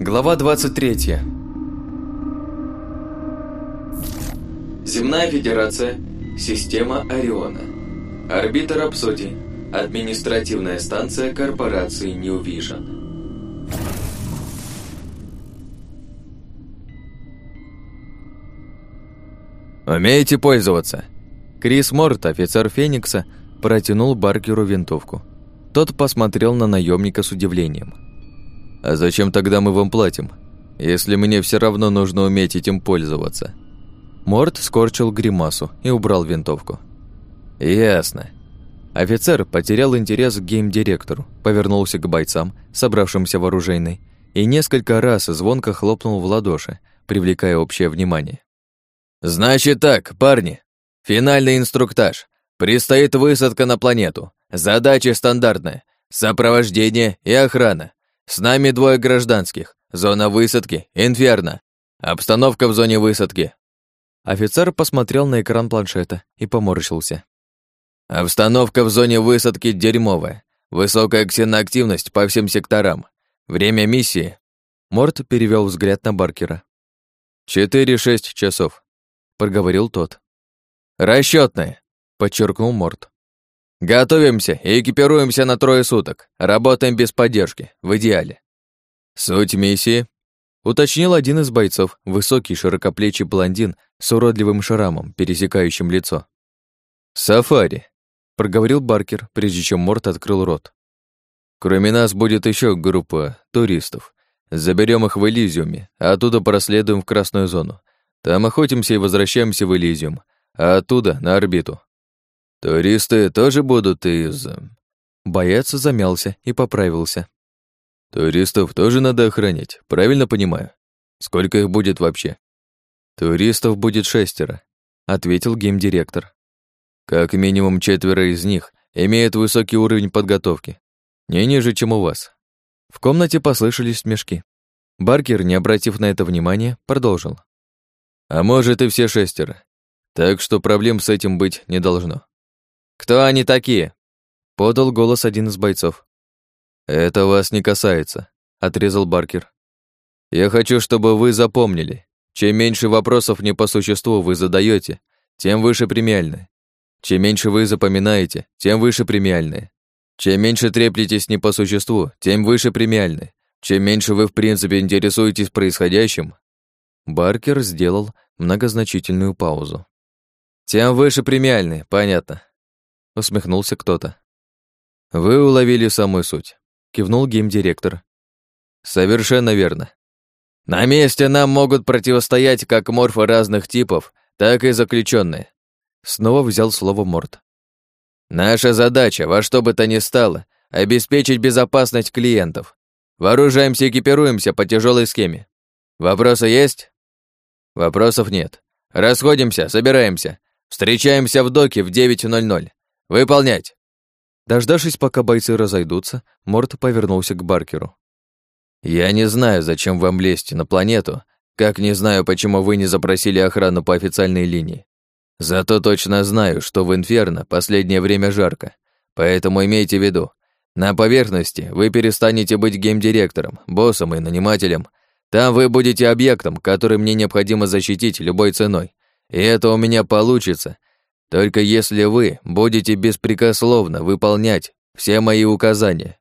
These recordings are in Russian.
Глава 23. Земная Федерация. Система Ориона. Орбита Рапсодий. Административная станция корпорации New Vision. «Умеете пользоваться?» Крис Морт, офицер Феникса, протянул Баркеру винтовку. Тот посмотрел на наемника с удивлением. «А зачем тогда мы вам платим, если мне все равно нужно уметь этим пользоваться?» Морт скорчил гримасу и убрал винтовку. «Ясно». Офицер потерял интерес к гейм-директору, повернулся к бойцам, собравшимся в оружейной, и несколько раз звонко хлопнул в ладоши, привлекая общее внимание. «Значит так, парни, финальный инструктаж. Предстоит высадка на планету. Задача стандартная — сопровождение и охрана. С нами двое гражданских. Зона высадки — Инферно. Обстановка в зоне высадки Офицер посмотрел на экран планшета и поморщился. Обстановка в зоне высадки дерьмовая. Высокая ксеноактивность по всем секторам. Время миссии. Морт перевел взгляд на Баркера. «Четыре-шесть часов», — проговорил тот. «Расчётное», — подчеркнул Морт. «Готовимся и экипируемся на трое суток. Работаем без поддержки, в идеале». «Суть миссии?» Уточнил один из бойцов, высокий широкоплечий блондин с уродливым шрамом, пересекающим лицо. «Сафари», — проговорил Баркер, прежде чем Морт открыл рот. «Кроме нас будет еще группа туристов. Заберем их в Элизиуме, а оттуда проследуем в Красную зону. Там охотимся и возвращаемся в Элизиум, а оттуда на орбиту. Туристы тоже будут из...» Боец замялся и поправился. Туристов тоже надо охранять, правильно понимаю? Сколько их будет вообще? Туристов будет шестеро, ответил геймдиректор. Как минимум четверо из них имеют высокий уровень подготовки, не ниже, чем у вас. В комнате послышались смешки. Баркер, не обратив на это внимания, продолжил. А может и все шестеро. Так что проблем с этим быть не должно. Кто они такие? Подал голос один из бойцов. «Это вас не касается», — отрезал Баркер. «Я хочу, чтобы вы запомнили, чем меньше вопросов не по существу вы задаете, тем выше премиальное. Чем меньше вы запоминаете, тем выше премиальное. Чем меньше треплетесь не по существу, тем выше премиальное. Чем меньше вы в принципе интересуетесь происходящим». Баркер сделал многозначительную паузу. «Тем выше премиальный, понятно», — усмехнулся кто-то. «Вы уловили самую суть кивнул геймдиректор. Совершенно верно. На месте нам могут противостоять как морфы разных типов, так и заключенные. Снова взял слово Морт. Наша задача, во что бы то ни стало, обеспечить безопасность клиентов. Вооружаемся и экипируемся по тяжелой схеме. Вопросы есть? Вопросов нет. Расходимся, собираемся. Встречаемся в доке в 9.00. Выполнять. Дождавшись, пока бойцы разойдутся, Морт повернулся к Баркеру. «Я не знаю, зачем вам лезть на планету, как не знаю, почему вы не запросили охрану по официальной линии. Зато точно знаю, что в Инферно последнее время жарко, поэтому имейте в виду, на поверхности вы перестанете быть геймдиректором, боссом и нанимателем. Там вы будете объектом, который мне необходимо защитить любой ценой. И это у меня получится, только если вы будете беспрекословно выполнять все мои указания.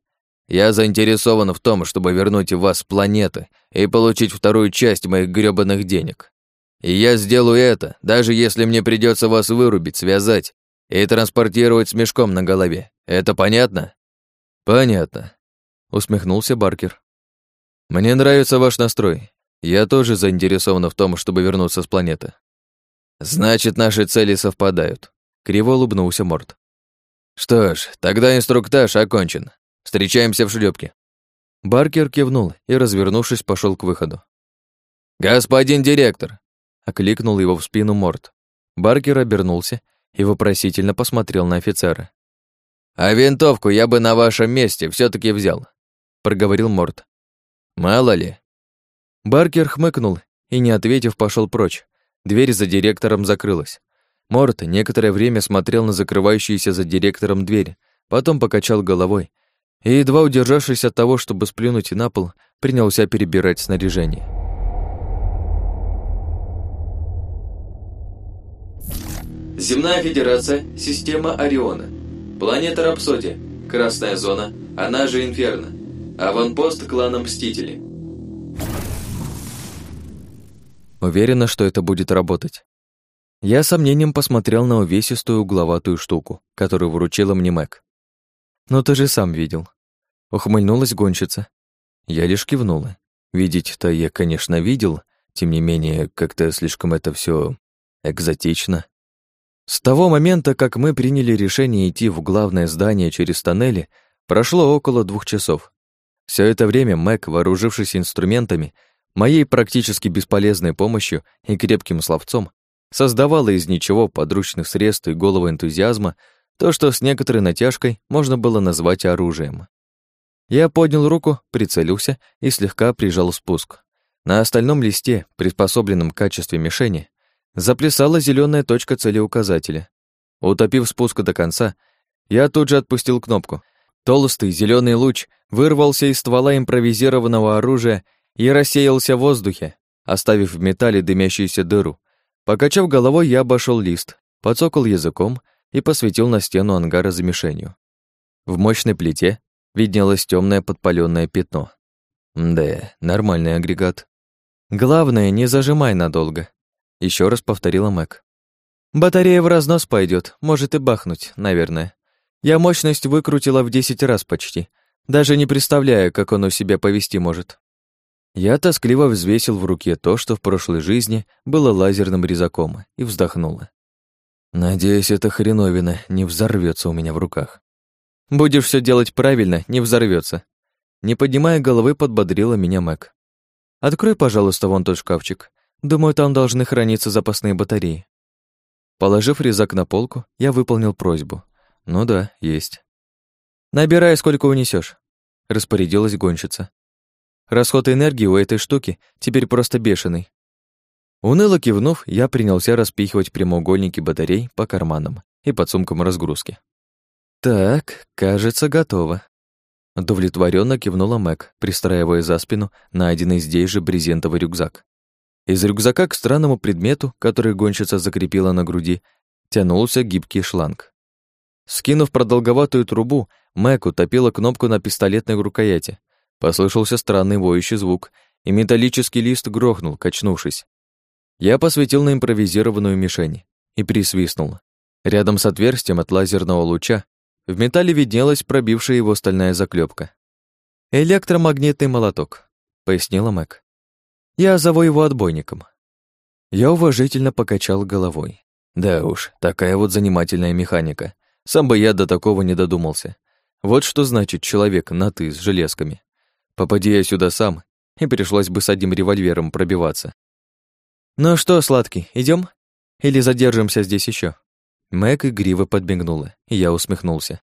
Я заинтересован в том, чтобы вернуть вас с планеты и получить вторую часть моих грёбаных денег. И я сделаю это, даже если мне придется вас вырубить, связать и транспортировать с мешком на голове. Это понятно? Понятно, усмехнулся Баркер. Мне нравится ваш настрой. Я тоже заинтересован в том, чтобы вернуться с планеты. Значит, наши цели совпадают. Криво улыбнулся Морт. Что ж, тогда инструктаж окончен. Встречаемся в шлюпке. Баркер кивнул и, развернувшись, пошел к выходу. «Господин директор!» — окликнул его в спину Морт. Баркер обернулся и вопросительно посмотрел на офицера. «А винтовку я бы на вашем месте все таки взял», — проговорил Морт. «Мало ли». Баркер хмыкнул и, не ответив, пошел прочь, Дверь за директором закрылась. Морт некоторое время смотрел на закрывающуюся за директором дверь, потом покачал головой и, едва удержавшись от того, чтобы сплюнуть на пол, принялся перебирать снаряжение. Земная Федерация, система Ориона. Планета Рапсодия, Красная Зона, она же Инферно. Аванпост клана Мстители. Уверена, что это будет работать. Я с сомнением посмотрел на увесистую угловатую штуку, которую вручила мне Мэг. «Но ты же сам видел». Ухмыльнулась гонщица. Я лишь кивнула. Видеть-то я, конечно, видел, тем не менее, как-то слишком это все экзотично. С того момента, как мы приняли решение идти в главное здание через тоннели, прошло около двух часов. Все это время Мэг, вооружившись инструментами, моей практически бесполезной помощью и крепким словцом, создавала из ничего подручных средств и голого энтузиазма то, что с некоторой натяжкой можно было назвать оружием. Я поднял руку, прицелился и слегка прижал спуск. На остальном листе, приспособленном в качестве мишени, заплясала зеленая точка целеуказателя. Утопив спуск до конца, я тут же отпустил кнопку. Толстый зеленый луч вырвался из ствола импровизированного оружия и рассеялся в воздухе, оставив в металле дымящуюся дыру. Покачав головой, я обошел лист, подсокал языком и посветил на стену ангара за мишенью. В мощной плите виднелось темное подпаленное пятно. Да, нормальный агрегат. Главное, не зажимай надолго. Еще раз повторила Мэг. Батарея в разнос пойдет, может и бахнуть, наверное. Я мощность выкрутила в десять раз почти, даже не представляя, как оно себя повести может. Я тоскливо взвесил в руке то, что в прошлой жизни было лазерным резаком, и вздохнула. Надеюсь, эта хреновина не взорвется у меня в руках. Будешь все делать правильно, не взорвется. Не поднимая головы, подбодрила меня Мэг. Открой, пожалуйста, вон тот шкафчик. Думаю, там должны храниться запасные батареи. Положив резак на полку, я выполнил просьбу. Ну да, есть. Набирай, сколько унесешь, распорядилась гонщица. Расход энергии у этой штуки теперь просто бешеный. Уныло кивнув, я принялся распихивать прямоугольники батарей по карманам и под сумкам разгрузки. «Так, кажется, готово». Удовлетворенно кивнула Мэг, пристраивая за спину найденный здесь же брезентовый рюкзак. Из рюкзака к странному предмету, который гонщица закрепила на груди, тянулся гибкий шланг. Скинув продолговатую трубу, Мэг утопила кнопку на пистолетной рукояти, Послышался странный воющий звук, и металлический лист грохнул, качнувшись. Я посветил на импровизированную мишень и присвистнул. Рядом с отверстием от лазерного луча в металле виднелась пробившая его стальная заклепка. «Электромагнитный молоток», — пояснила Мэг. «Я зову его отбойником». Я уважительно покачал головой. Да уж, такая вот занимательная механика. Сам бы я до такого не додумался. Вот что значит человек на «ты» с железками. Попади я сюда сам, и пришлось бы с одним револьвером пробиваться. «Ну что, сладкий, идем? Или задержимся здесь еще? Мэг игриво подбегнула, и я усмехнулся.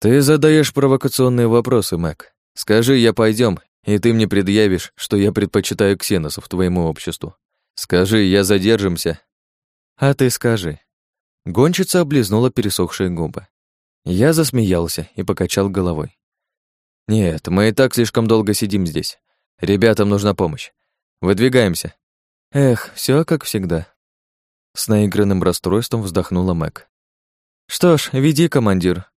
«Ты задаешь провокационные вопросы, Мэг. Скажи, я пойдем, и ты мне предъявишь, что я предпочитаю ксеносов твоему обществу. Скажи, я задержимся». «А ты скажи». Гонщица облизнула пересохшие губы. Я засмеялся и покачал головой. «Нет, мы и так слишком долго сидим здесь. Ребятам нужна помощь. Выдвигаемся». «Эх, все как всегда». С наигранным расстройством вздохнула Мэг. «Что ж, веди, командир».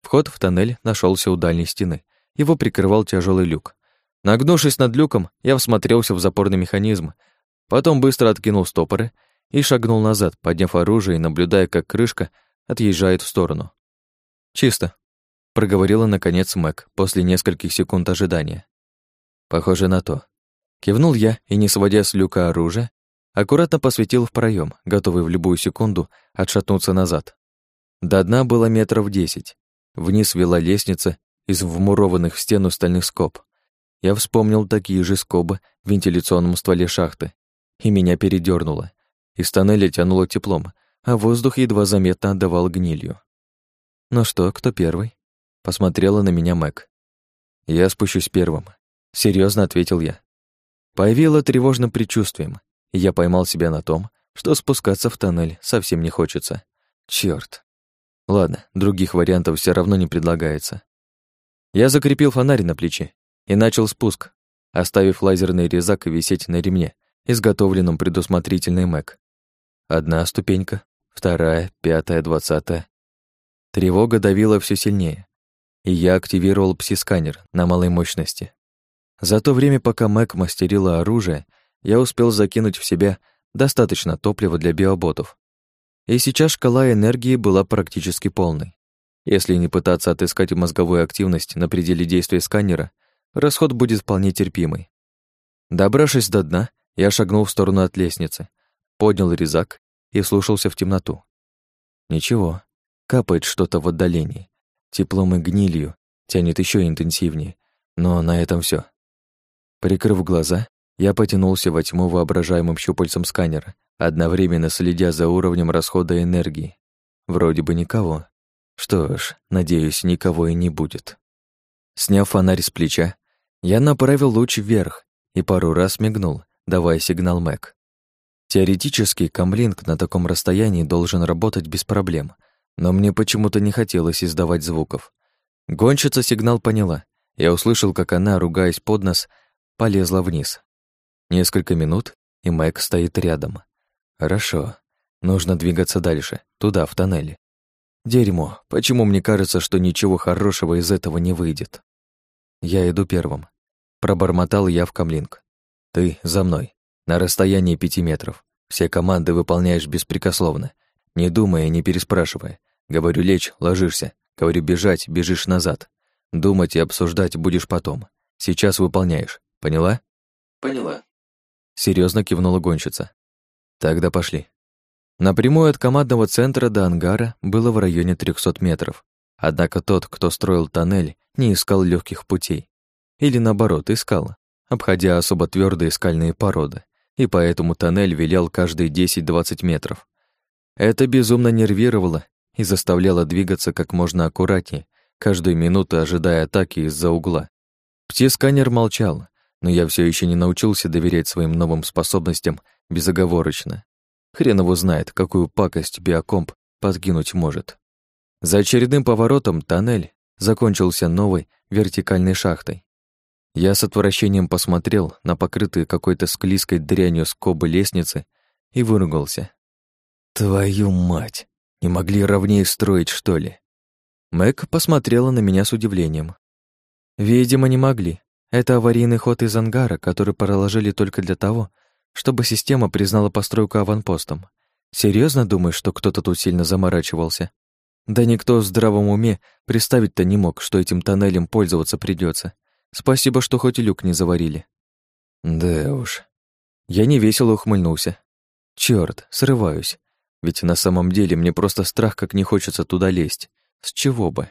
Вход в тоннель нашелся у дальней стены. Его прикрывал тяжелый люк. Нагнувшись над люком, я всмотрелся в запорный механизм, потом быстро откинул стопоры и шагнул назад, подняв оружие и наблюдая, как крышка отъезжает в сторону. «Чисто», проговорила наконец Мэг после нескольких секунд ожидания. Похоже на то. Кивнул я и, не сводя с люка оружия, аккуратно посветил в проем, готовый в любую секунду отшатнуться назад. До дна было метров десять. Вниз вела лестница из вмурованных в стену стальных скоб. Я вспомнил такие же скобы в вентиляционном стволе шахты, и меня передёрнуло. Из тоннеля тянуло теплом, а воздух едва заметно отдавал гнилью. Ну что, кто первый? Посмотрела на меня Мэг. «Я спущусь первым», — серьезно ответил я. Появило тревожным предчувствием, и я поймал себя на том, что спускаться в тоннель совсем не хочется. Черт. Ладно, других вариантов все равно не предлагается. Я закрепил фонарь на плече и начал спуск, оставив лазерный резак висеть на ремне, изготовленном предусмотрительный Мэг. Одна ступенька, вторая, пятая, двадцатая. Тревога давила все сильнее, и я активировал пси-сканер на малой мощности. За то время, пока Мэг мастерила оружие, я успел закинуть в себя достаточно топлива для биоботов. И сейчас шкала энергии была практически полной. Если не пытаться отыскать мозговую активность на пределе действия сканера, расход будет вполне терпимый. Добравшись до дна, я шагнул в сторону от лестницы, поднял резак и слушался в темноту. Ничего, капает что-то в отдалении. Теплом и гнилью тянет еще интенсивнее, но на этом все. Прикрыв глаза, я потянулся во тьму воображаемым щупальцем сканера, одновременно следя за уровнем расхода энергии. Вроде бы никого. Что ж, надеюсь, никого и не будет. Сняв фонарь с плеча, я направил луч вверх и пару раз мигнул, давая сигнал Мэг. Теоретически, камлинг на таком расстоянии должен работать без проблем, но мне почему-то не хотелось издавать звуков. Гонщица сигнал поняла. Я услышал, как она, ругаясь под нос, полезла вниз. Несколько минут, и Мэг стоит рядом. Хорошо. Нужно двигаться дальше, туда, в тоннеле. Дерьмо, почему мне кажется, что ничего хорошего из этого не выйдет? Я иду первым. Пробормотал я в камлинг. Ты за мной. На расстоянии пяти метров. Все команды выполняешь беспрекословно. Не думая, не переспрашивая. Говорю лечь, ложишься. Говорю бежать, бежишь назад. Думать и обсуждать будешь потом. Сейчас выполняешь. Поняла? Поняла. Серьезно кивнула гонщица. Тогда пошли. Напрямую от командного центра до ангара было в районе 300 метров. Однако тот, кто строил тоннель, не искал легких путей. Или наоборот, искал, обходя особо твердые скальные породы, и поэтому тоннель вилял каждые 10-20 метров. Это безумно нервировало и заставляло двигаться как можно аккуратнее, каждую минуту ожидая атаки из-за угла. Птисканер молчал, но я все еще не научился доверять своим новым способностям безоговорочно. Хрен его знает, какую пакость биокомп подкинуть может. За очередным поворотом тоннель закончился новой вертикальной шахтой. Я с отвращением посмотрел на покрытые какой-то склизкой дрянью скобы лестницы и выругался. «Твою мать! Не могли ровнее строить, что ли?» Мэг посмотрела на меня с удивлением. «Видимо, не могли. Это аварийный ход из ангара, который проложили только для того, чтобы система признала постройку аванпостом. Серьезно думаешь, что кто-то тут сильно заморачивался? Да никто в здравом уме представить-то не мог, что этим тоннелем пользоваться придется. Спасибо, что хоть люк не заварили. Да уж. Я невесело ухмыльнулся. Черт, срываюсь. Ведь на самом деле мне просто страх, как не хочется туда лезть. С чего бы?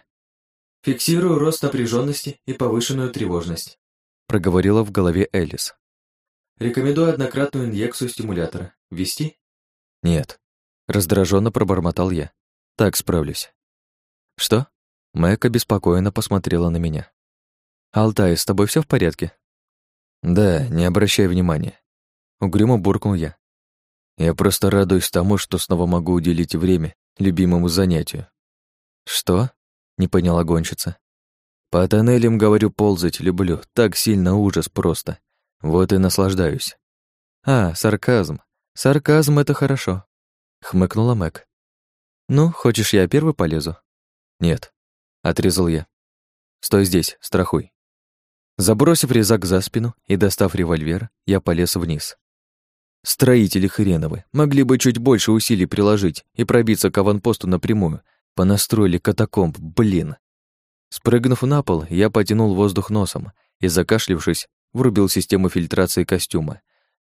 Фиксирую рост напряженности и повышенную тревожность проговорила в голове Элис. Рекомендую однократную инъекцию стимулятора. Ввести? Нет. Раздраженно пробормотал я. Так справлюсь. Что? Мэка беспокойно посмотрела на меня. «Алтай, с тобой все в порядке?» «Да, не обращай внимания». Угрюмо буркнул я. «Я просто радуюсь тому, что снова могу уделить время любимому занятию». «Что?» — не поняла гонщица. По тоннелям, говорю, ползать люблю. Так сильно ужас просто. Вот и наслаждаюсь. А, сарказм. Сарказм — это хорошо. Хмыкнула Мэг. Ну, хочешь, я первый полезу? Нет. Отрезал я. Стой здесь, страхуй. Забросив резак за спину и достав револьвер, я полез вниз. Строители хреновы могли бы чуть больше усилий приложить и пробиться к аванпосту напрямую. Понастроили катакомб, блин. Спрыгнув на пол, я потянул воздух носом и, закашлившись, врубил систему фильтрации костюма.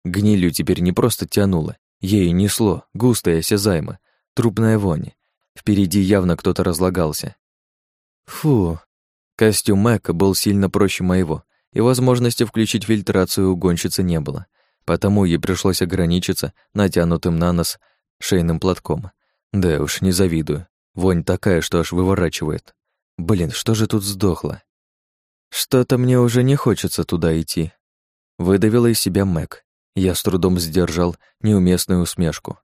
Гнилью теперь не просто тянуло, ею несло, густое, осязаемо, трупная вонь. Впереди явно кто-то разлагался. Фу. Костюм Мэка был сильно проще моего, и возможности включить фильтрацию у гонщицы не было, потому ей пришлось ограничиться натянутым на нос шейным платком. Да уж, не завидую. Вонь такая, что аж выворачивает. Блин, что же тут сдохло? Что-то мне уже не хочется туда идти. Выдавила из себя Мэг. Я с трудом сдержал неуместную усмешку.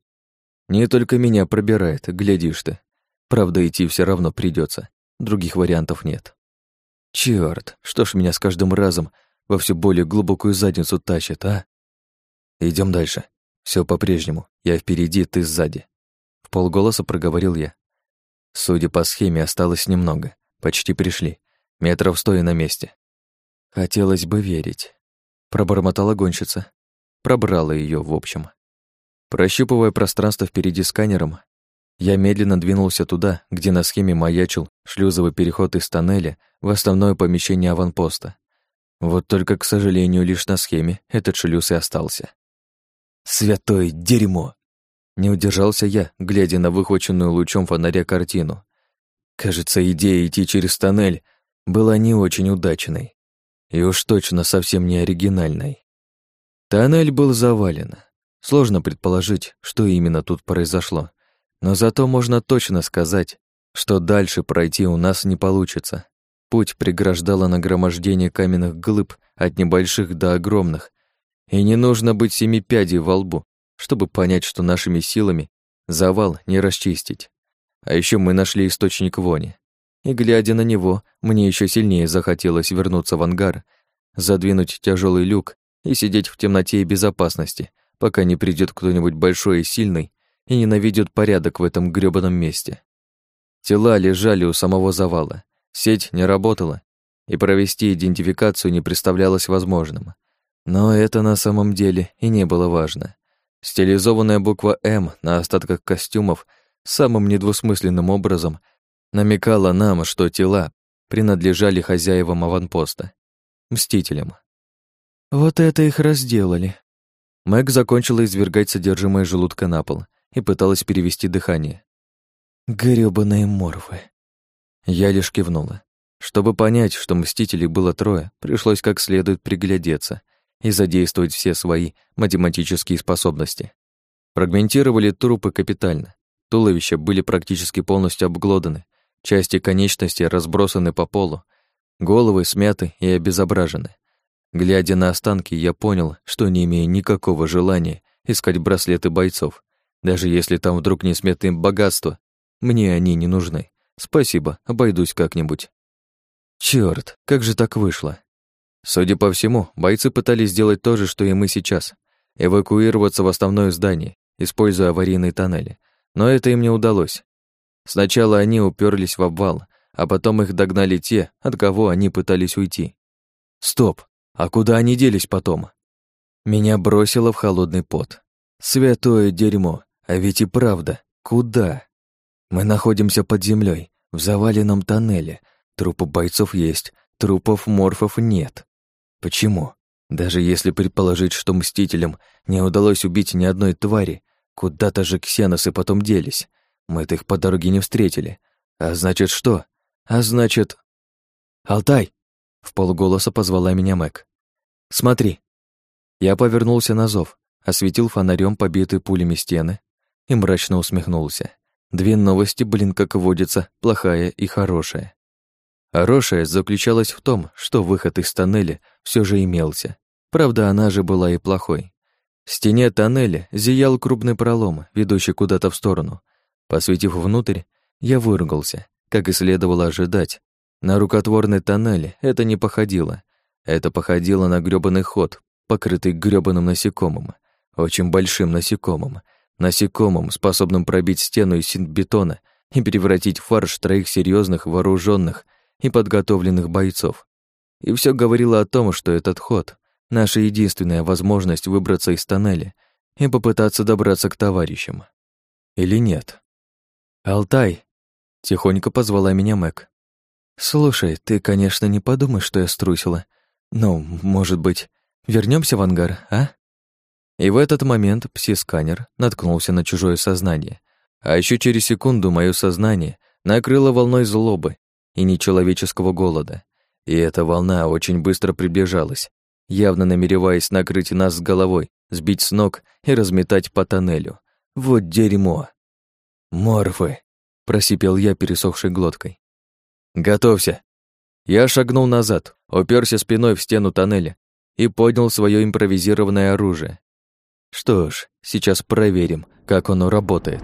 Не только меня пробирает, глядишь ты. Правда, идти все равно придется. Других вариантов нет. Черт, что ж меня с каждым разом во все более глубокую задницу тащит, а? Идем дальше. Все по-прежнему. Я впереди, ты сзади. В полголоса проговорил я. Судя по схеме, осталось немного. Почти пришли. Метров сто и на месте. Хотелось бы верить. Пробормотала гонщица. Пробрала ее в общем. Прощупывая пространство впереди сканером, я медленно двинулся туда, где на схеме маячил шлюзовый переход из тоннеля в основное помещение аванпоста. Вот только, к сожалению, лишь на схеме этот шлюз и остался. «Святое дерьмо!» Не удержался я, глядя на выхваченную лучом фонаря картину. Кажется, идея идти через тоннель была не очень удачной. И уж точно совсем не оригинальной. Тоннель был завален. Сложно предположить, что именно тут произошло. Но зато можно точно сказать, что дальше пройти у нас не получится. Путь преграждало нагромождение каменных глыб от небольших до огромных, и не нужно быть семи пядей во лбу, чтобы понять, что нашими силами завал не расчистить. А еще мы нашли источник вони. И, глядя на него, мне еще сильнее захотелось вернуться в ангар, задвинуть тяжелый люк и сидеть в темноте и безопасности, пока не придет кто-нибудь большой и сильный и не наведет порядок в этом грёбаном месте. Тела лежали у самого завала, сеть не работала, и провести идентификацию не представлялось возможным. Но это на самом деле и не было важно. Стилизованная буква «М» на остатках костюмов самым недвусмысленным образом намекала нам, что тела принадлежали хозяевам аванпоста, мстителям. Вот это их разделали. Мэг закончила извергать содержимое желудка на пол, и пыталась перевести дыхание. Грёбаные морфы. Я лишь кивнула. Чтобы понять, что мстителей было трое, пришлось как следует приглядеться и задействовать все свои математические способности. Фрагментировали трупы капитально. Туловища были практически полностью обглоданы, части конечностей разбросаны по полу, головы смяты и обезображены. Глядя на останки, я понял, что не имею никакого желания искать браслеты бойцов. Даже если там вдруг несметные богатства, мне они не нужны. Спасибо, обойдусь как-нибудь. Чёрт, как же так вышло? Судя по всему, бойцы пытались сделать то же, что и мы сейчас. Эвакуироваться в основное здание, используя аварийные тоннели. Но это им не удалось. Сначала они уперлись в обвал, а потом их догнали те, от кого они пытались уйти. Стоп, а куда они делись потом? Меня бросило в холодный пот. Святое дерьмо. А ведь и правда, куда? Мы находимся под землей, в заваленном тоннеле. Трупы бойцов есть, трупов морфов нет. Почему? Даже если предположить, что мстителям не удалось убить ни одной твари, куда-то же ксеносы потом делись. Мы-то их по дороге не встретили. А значит что? А значит... «Алтай!» — в полголоса позвала меня Мэг. «Смотри!» Я повернулся на зов, осветил фонарем побитые пулями стены, и мрачно усмехнулся. Две новости, блин, как водится, плохая и хорошая. Хорошая заключалась в том, что выход из тоннеля все же имелся. Правда, она же была и плохой. В стене тоннеля зиял крупный пролом, ведущий куда-то в сторону. Посветив внутрь, я выругался, как и следовало ожидать. На рукотворный тоннель это не походило. Это походило на грёбаный ход, покрытый грёбаным насекомым, очень большим насекомым, насекомым, способным пробить стену из синтбетона и превратить в фарш троих серьезных, вооруженных и подготовленных бойцов. И все говорило о том, что этот ход — наша единственная возможность выбраться из тоннеля и попытаться добраться к товарищам. Или нет? «Алтай!» — тихонько позвала меня Мэг. «Слушай, ты, конечно, не подумай, что я струсила. Ну, может быть, вернемся в ангар, а?» И в этот момент пси-сканер наткнулся на чужое сознание. А еще через секунду мое сознание накрыло волной злобы и нечеловеческого голода. И эта волна очень быстро приближалась, явно намереваясь накрыть нас с головой, сбить с ног и разметать по тоннелю. Вот дерьмо. «Морфы!» — просипел я пересохшей глоткой. «Готовься!» Я шагнул назад, уперся спиной в стену тоннеля и поднял свое импровизированное оружие. Что ж, сейчас проверим, как оно работает.